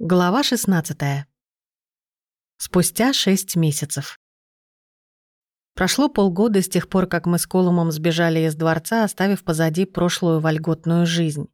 Глава 16. Спустя шесть месяцев. Прошло полгода с тех пор, как мы с Колумом сбежали из дворца, оставив позади прошлую вольготную жизнь.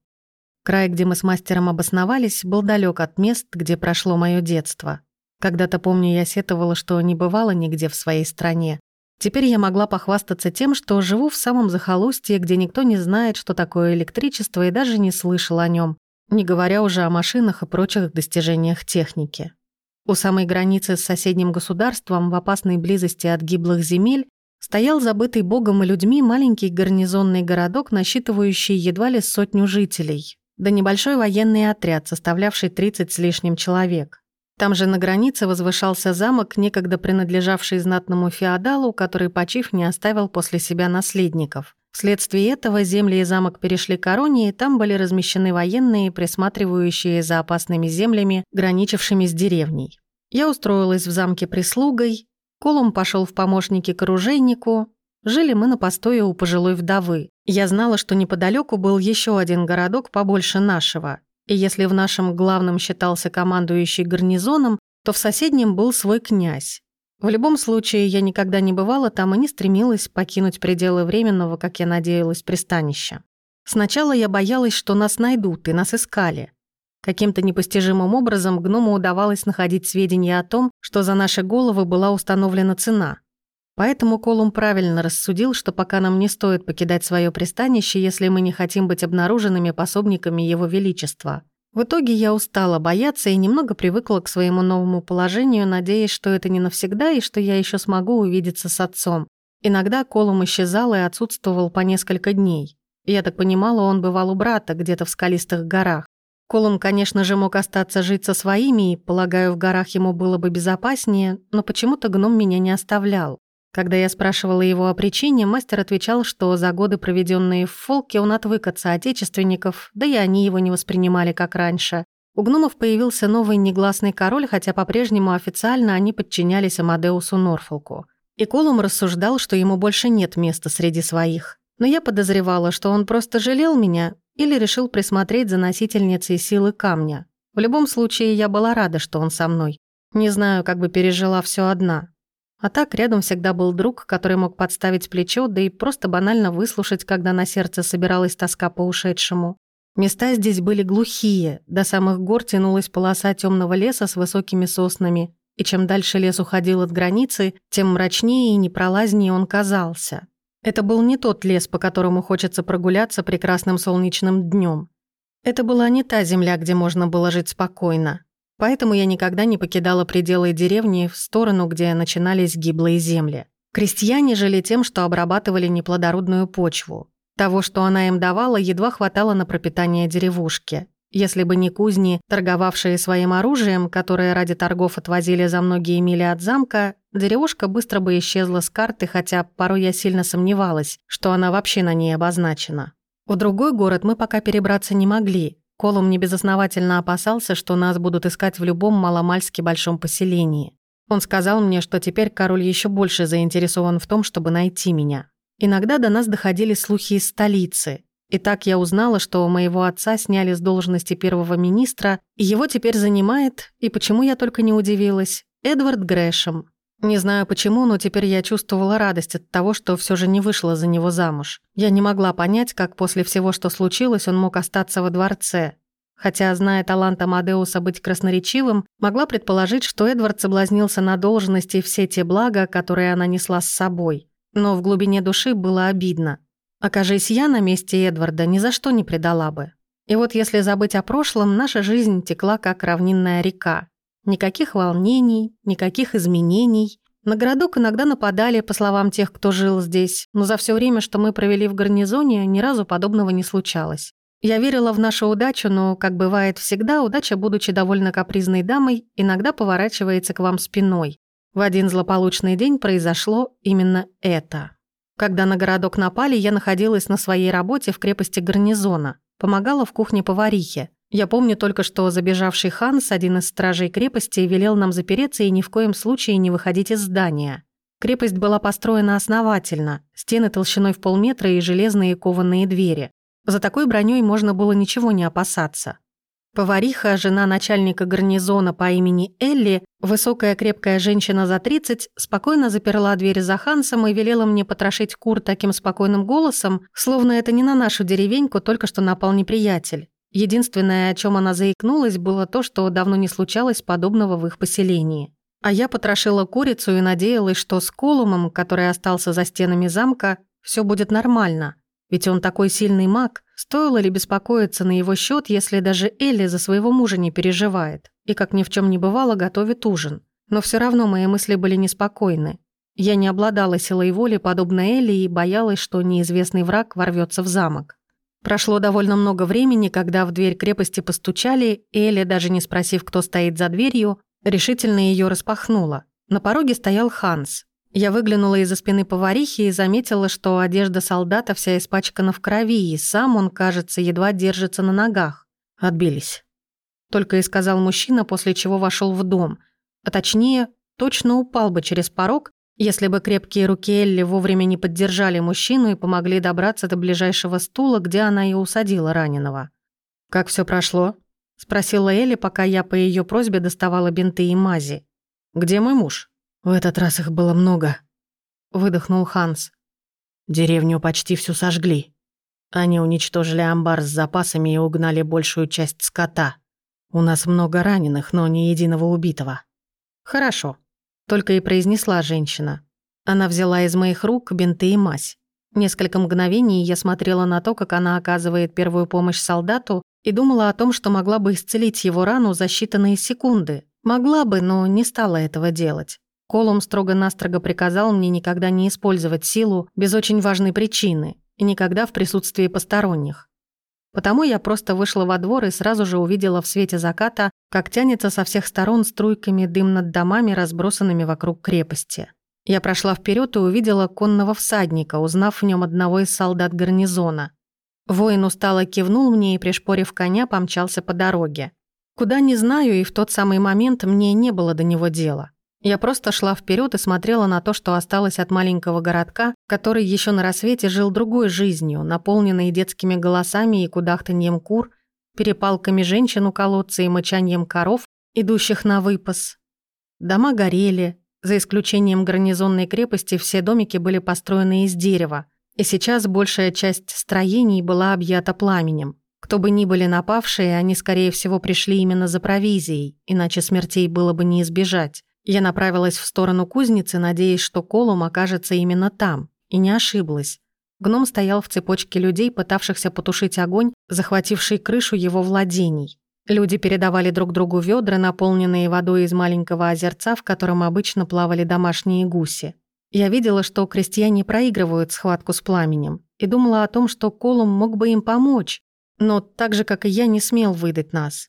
Край, где мы с мастером обосновались, был далек от мест, где прошло мое детство. Когда-то, помню, я сетовала, что не бывала нигде в своей стране. Теперь я могла похвастаться тем, что живу в самом захолустье, где никто не знает, что такое электричество и даже не слышал о нем не говоря уже о машинах и прочих достижениях техники. У самой границы с соседним государством, в опасной близости от гиблых земель, стоял забытый богом и людьми маленький гарнизонный городок, насчитывающий едва ли сотню жителей, да небольшой военный отряд, составлявший 30 с лишним человек. Там же на границе возвышался замок, некогда принадлежавший знатному феодалу, который, почив, не оставил после себя наследников. Вследствие этого земли и замок перешли короне, и там были размещены военные, присматривающие за опасными землями, граничившими с деревней. Я устроилась в замке прислугой, Колум пошел в помощники к оружейнику. Жили мы на постое у пожилой вдовы. Я знала, что неподалеку был еще один городок побольше нашего. И если в нашем главном считался командующий гарнизоном, то в соседнем был свой князь. В любом случае, я никогда не бывала там и не стремилась покинуть пределы временного, как я надеялась, пристанища. Сначала я боялась, что нас найдут и нас искали. Каким-то непостижимым образом гному удавалось находить сведения о том, что за наши головы была установлена цена. Поэтому Колум правильно рассудил, что пока нам не стоит покидать свое пристанище, если мы не хотим быть обнаруженными пособниками Его Величества. В итоге я устала бояться и немного привыкла к своему новому положению, надеясь, что это не навсегда и что я еще смогу увидеться с отцом. Иногда Колум исчезал и отсутствовал по несколько дней. Я так понимала, он бывал у брата, где-то в скалистых горах. Колум, конечно же, мог остаться жить со своими, и, полагаю, в горах ему было бы безопаснее, но почему-то гном меня не оставлял. Когда я спрашивала его о причине, мастер отвечал, что за годы, проведенные в фолке, он отвык от соотечественников, да и они его не воспринимали как раньше. У гномов появился новый негласный король, хотя по-прежнему официально они подчинялись Амадеусу Норфолку. И Колум рассуждал, что ему больше нет места среди своих. Но я подозревала, что он просто жалел меня или решил присмотреть за носительницей силы камня. В любом случае, я была рада, что он со мной. Не знаю, как бы пережила все одна. А так рядом всегда был друг, который мог подставить плечо, да и просто банально выслушать, когда на сердце собиралась тоска по ушедшему. Места здесь были глухие, до самых гор тянулась полоса темного леса с высокими соснами, и чем дальше лес уходил от границы, тем мрачнее и непролазнее он казался. Это был не тот лес, по которому хочется прогуляться прекрасным солнечным днем. Это была не та земля, где можно было жить спокойно. Поэтому я никогда не покидала пределы деревни в сторону, где начинались гиблые земли. Крестьяне жили тем, что обрабатывали неплодородную почву. Того, что она им давала, едва хватало на пропитание деревушки. Если бы не кузни, торговавшие своим оружием, которое ради торгов отвозили за многие мили от замка, деревушка быстро бы исчезла с карты, хотя порой я сильно сомневалась, что она вообще на ней обозначена. В другой город мы пока перебраться не могли, Колум небезосновательно опасался, что нас будут искать в любом маломальски большом поселении. Он сказал мне, что теперь король еще больше заинтересован в том, чтобы найти меня. Иногда до нас доходили слухи из столицы. И так я узнала, что моего отца сняли с должности первого министра, и его теперь занимает, и почему я только не удивилась, Эдвард Грэшем, не знаю почему, но теперь я чувствовала радость от того, что все же не вышла за него замуж. Я не могла понять, как после всего, что случилось, он мог остаться во дворце. Хотя, зная талант Амадеуса быть красноречивым, могла предположить, что Эдвард соблазнился на должности все те блага, которые она несла с собой. Но в глубине души было обидно. Окажись я на месте Эдварда, ни за что не предала бы. И вот если забыть о прошлом, наша жизнь текла как равнинная река. Никаких волнений, никаких изменений. На городок иногда нападали, по словам тех, кто жил здесь, но за все время, что мы провели в гарнизоне, ни разу подобного не случалось. Я верила в нашу удачу, но, как бывает всегда, удача, будучи довольно капризной дамой, иногда поворачивается к вам спиной. В один злополучный день произошло именно это. Когда на городок напали, я находилась на своей работе в крепости гарнизона, помогала в кухне поварихе. Я помню только, что забежавший Ханс, один из стражей крепости, велел нам запереться и ни в коем случае не выходить из здания. Крепость была построена основательно, стены толщиной в полметра и железные кованые двери. За такой броней можно было ничего не опасаться. Повариха, жена начальника гарнизона по имени Элли, высокая крепкая женщина за 30, спокойно заперла дверь за Хансом и велела мне потрошить кур таким спокойным голосом, словно это не на нашу деревеньку только что напал неприятель. Единственное, о чем она заикнулась, было то, что давно не случалось подобного в их поселении. А я потрошила курицу и надеялась, что с Колумом, который остался за стенами замка, все будет нормально. Ведь он такой сильный маг, стоило ли беспокоиться на его счет, если даже Элли за своего мужа не переживает и, как ни в чем не бывало, готовит ужин. Но все равно мои мысли были неспокойны. Я не обладала силой воли, подобно Элли, и боялась, что неизвестный враг ворвется в замок. Прошло довольно много времени, когда в дверь крепости постучали, и Элли, даже не спросив, кто стоит за дверью, решительно ее распахнула. На пороге стоял Ханс. Я выглянула из-за спины поварихи и заметила, что одежда солдата вся испачкана в крови, и сам он, кажется, едва держится на ногах. Отбились. Только и сказал мужчина, после чего вошел в дом. А точнее, точно упал бы через порог, если бы крепкие руки Элли вовремя не поддержали мужчину и помогли добраться до ближайшего стула, где она и усадила раненого. «Как все прошло?» – спросила Элли, пока я по ее просьбе доставала бинты и мази. «Где мой муж?» «В этот раз их было много», — выдохнул Ханс. «Деревню почти всю сожгли. Они уничтожили амбар с запасами и угнали большую часть скота. У нас много раненых, но ни единого убитого». «Хорошо», — только и произнесла женщина. Она взяла из моих рук бинты и мазь. Несколько мгновений я смотрела на то, как она оказывает первую помощь солдату, и думала о том, что могла бы исцелить его рану за считанные секунды. Могла бы, но не стала этого делать. Колум строго-настрого приказал мне никогда не использовать силу без очень важной причины и никогда в присутствии посторонних. Потому я просто вышла во двор и сразу же увидела в свете заката, как тянется со всех сторон струйками дым над домами, разбросанными вокруг крепости. Я прошла вперед и увидела конного всадника, узнав в нем одного из солдат гарнизона. Воин устало кивнул мне и, пришпорив коня, помчался по дороге. Куда не знаю, и в тот самый момент мне не было до него дела. Я просто шла вперед и смотрела на то, что осталось от маленького городка, который еще на рассвете жил другой жизнью, наполненной детскими голосами и кудахтаньем кур, перепалками женщин у колодца и мычанием коров, идущих на выпас. Дома горели, за исключением гарнизонной крепости все домики были построены из дерева, и сейчас большая часть строений была объята пламенем. Кто бы ни были напавшие, они, скорее всего, пришли именно за провизией, иначе смертей было бы не избежать. Я направилась в сторону кузницы, надеясь, что Колум окажется именно там, и не ошиблась. Гном стоял в цепочке людей, пытавшихся потушить огонь, захвативший крышу его владений. Люди передавали друг другу ведра, наполненные водой из маленького озерца, в котором обычно плавали домашние гуси. Я видела, что крестьяне проигрывают схватку с пламенем, и думала о том, что Колум мог бы им помочь, но так же, как и я, не смел выдать нас.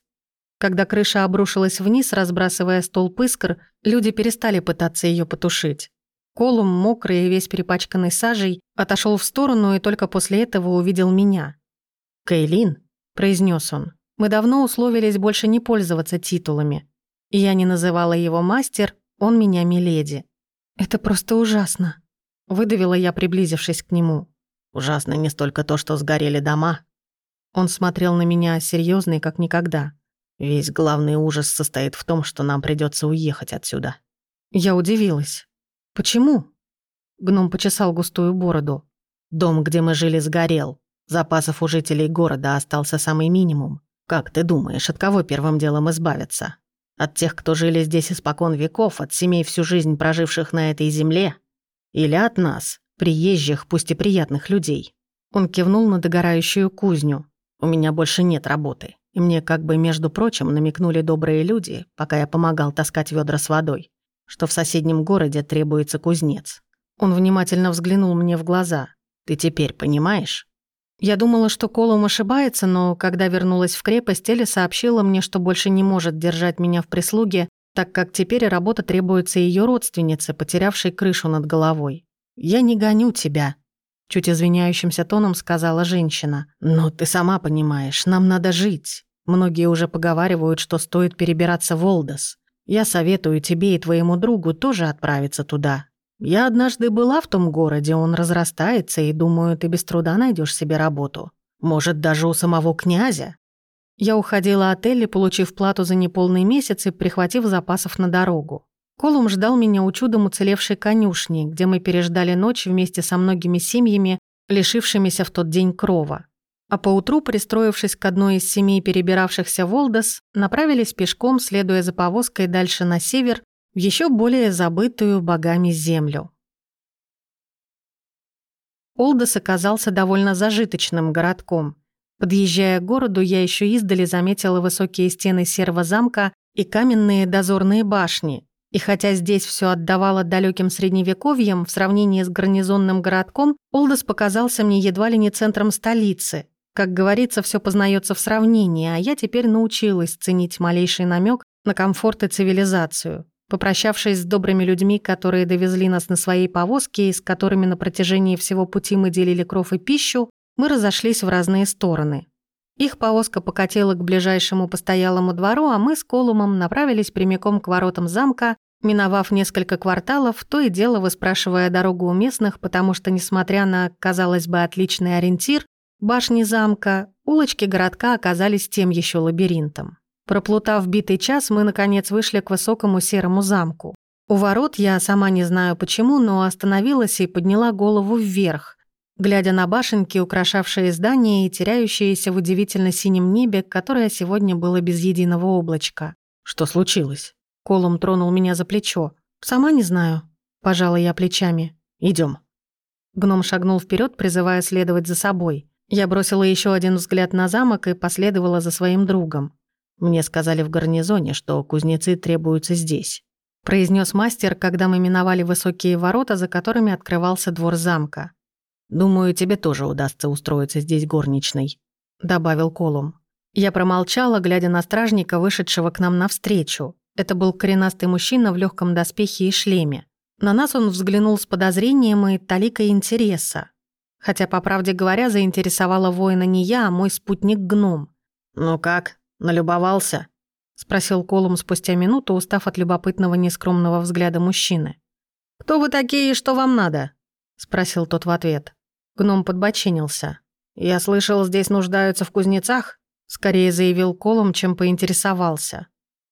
Когда крыша обрушилась вниз, разбрасывая столб искр, люди перестали пытаться ее потушить. Колум, мокрый и весь перепачканный сажей, отошел в сторону и только после этого увидел меня. «Кейлин», — произнес он, — «мы давно условились больше не пользоваться титулами. Я не называла его мастер, он меня миледи. Это просто ужасно», — выдавила я, приблизившись к нему. «Ужасно не столько то, что сгорели дома». Он смотрел на меня серьезный, как никогда. Весь главный ужас состоит в том, что нам придется уехать отсюда. Я удивилась. Почему? Гном почесал густую бороду. Дом, где мы жили, сгорел. Запасов у жителей города остался самый минимум. Как ты думаешь, от кого первым делом избавиться? От тех, кто жили здесь испокон веков, от семей всю жизнь проживших на этой земле? Или от нас, приезжих, пусть и приятных людей? Он кивнул на догорающую кузню. У меня больше нет работы. И мне как бы, между прочим, намекнули добрые люди, пока я помогал таскать ведра с водой, что в соседнем городе требуется кузнец. Он внимательно взглянул мне в глаза. «Ты теперь понимаешь?» Я думала, что Колум ошибается, но когда вернулась в крепость, Эля сообщила мне, что больше не может держать меня в прислуге, так как теперь работа требуется ее родственнице, потерявшей крышу над головой. «Я не гоню тебя», Чуть извиняющимся тоном сказала женщина. «Но ты сама понимаешь, нам надо жить. Многие уже поговаривают, что стоит перебираться в Олдос. Я советую тебе и твоему другу тоже отправиться туда. Я однажды была в том городе, он разрастается, и думаю, ты без труда найдешь себе работу. Может, даже у самого князя». Я уходила от Элли, получив плату за неполный месяц и прихватив запасов на дорогу. Колум ждал меня у чудом уцелевшей конюшни, где мы переждали ночь вместе со многими семьями, лишившимися в тот день крова. А поутру, пристроившись к одной из семей перебиравшихся в направились пешком, следуя за повозкой дальше на север, в еще более забытую богами землю. Олдос оказался довольно зажиточным городком. Подъезжая к городу, я еще издали заметила высокие стены серого замка и каменные дозорные башни. И хотя здесь все отдавало далеким средневековьем, в сравнении с гарнизонным городком, Олдос показался мне едва ли не центром столицы. Как говорится, все познается в сравнении, а я теперь научилась ценить малейший намек на комфорт и цивилизацию. Попрощавшись с добрыми людьми, которые довезли нас на своей повозке и с которыми на протяжении всего пути мы делили кров и пищу, мы разошлись в разные стороны. Их повозка покатила к ближайшему постоялому двору, а мы с Колумом направились прямиком к воротам замка, миновав несколько кварталов, то и дело выспрашивая дорогу у местных, потому что, несмотря на, казалось бы, отличный ориентир, башни замка, улочки городка оказались тем еще лабиринтом. Проплутав битый час, мы, наконец, вышли к высокому серому замку. У ворот я сама не знаю почему, но остановилась и подняла голову вверх, глядя на башенки, украшавшие здание и теряющиеся в удивительно синем небе, которое сегодня было без единого облачка. «Что случилось?» Колум тронул меня за плечо. «Сама не знаю», – пожала я плечами. Идем. Гном шагнул вперед, призывая следовать за собой. Я бросила еще один взгляд на замок и последовала за своим другом. Мне сказали в гарнизоне, что кузнецы требуются здесь», – произнес мастер, когда мы миновали высокие ворота, за которыми открывался двор замка. «Думаю, тебе тоже удастся устроиться здесь горничной», – добавил Колум. Я промолчала, глядя на стражника, вышедшего к нам навстречу. Это был коренастый мужчина в легком доспехе и шлеме. На нас он взглянул с подозрением и толикой интереса. Хотя, по правде говоря, заинтересовала воина не я, а мой спутник-гном. «Ну как, «Налюбовался?» — спросил Колум спустя минуту, устав от любопытного нескромного взгляда мужчины. «Кто вы такие и что вам надо?» — спросил тот в ответ. Гном подбочинился. «Я слышал, здесь нуждаются в кузнецах?» — скорее заявил Колум, чем поинтересовался.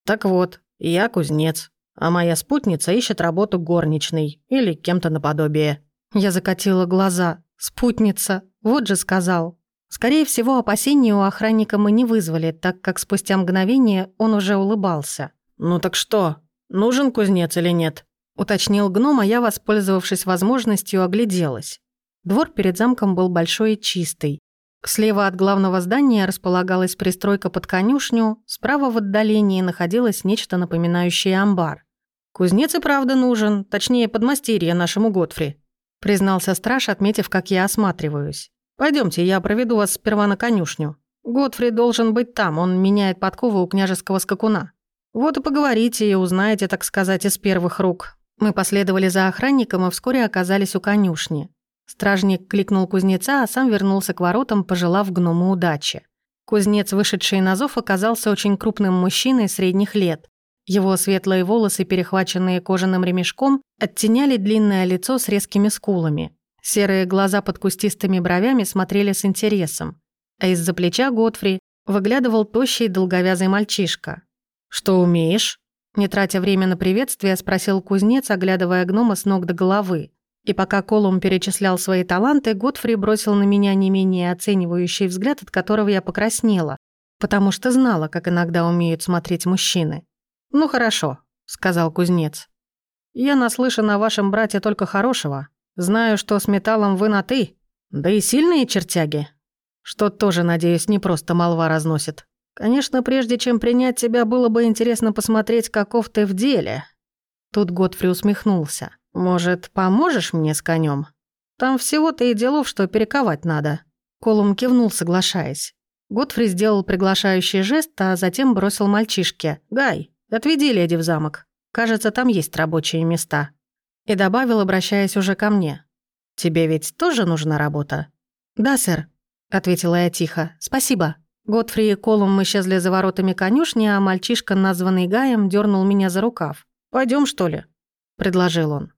«Так вот, я кузнец, а моя спутница ищет работу горничной или кем-то наподобие». Я закатила глаза. «Спутница, вот же сказал». Скорее всего, опасения у охранника мы не вызвали, так как спустя мгновение он уже улыбался. «Ну так что, нужен кузнец или нет?» Уточнил гном, а я, воспользовавшись возможностью, огляделась. Двор перед замком был большой и чистый. Слева от главного здания располагалась пристройка под конюшню, справа в отдалении находилось нечто напоминающее амбар. «Кузнец и правда нужен, точнее, подмастерье нашему Готфри», признался страж, отметив, как я осматриваюсь. Пойдемте, я проведу вас сперва на конюшню. Готфри должен быть там, он меняет подковы у княжеского скакуна. Вот и поговорите и узнаете, так сказать, из первых рук». Мы последовали за охранником и вскоре оказались у конюшни. Стражник кликнул кузнеца, а сам вернулся к воротам, пожелав гному удачи. Кузнец, вышедший на зов, оказался очень крупным мужчиной средних лет. Его светлые волосы, перехваченные кожаным ремешком, оттеняли длинное лицо с резкими скулами. Серые глаза под кустистыми бровями смотрели с интересом, а из-за плеча Готфри выглядывал тощий долговязый мальчишка. «Что умеешь?» Не тратя время на приветствие, спросил кузнец, оглядывая гнома с ног до головы. И пока Колум перечислял свои таланты, Готфри бросил на меня не менее оценивающий взгляд, от которого я покраснела, потому что знала, как иногда умеют смотреть мужчины. «Ну хорошо», — сказал кузнец. «Я наслышан о вашем брате только хорошего. Знаю, что с металлом вы на «ты», да и сильные чертяги. Что тоже, надеюсь, не просто молва разносит. Конечно, прежде чем принять тебя, было бы интересно посмотреть, каков ты в деле. Тут Готфри усмехнулся. Может, поможешь мне с конем? Там всего-то и делов, что перековать надо. Колум кивнул, соглашаясь. Готфри сделал приглашающий жест, а затем бросил мальчишке. «Гай, отведи леди в замок. Кажется, там есть рабочие места». И добавил, обращаясь уже ко мне. «Тебе ведь тоже нужна работа?» «Да, сэр», — ответила я тихо. «Спасибо». Готфри и Колум исчезли за воротами конюшни, а мальчишка, названный Гаем, дернул меня за рукав. Пойдем что ли?» — предложил он.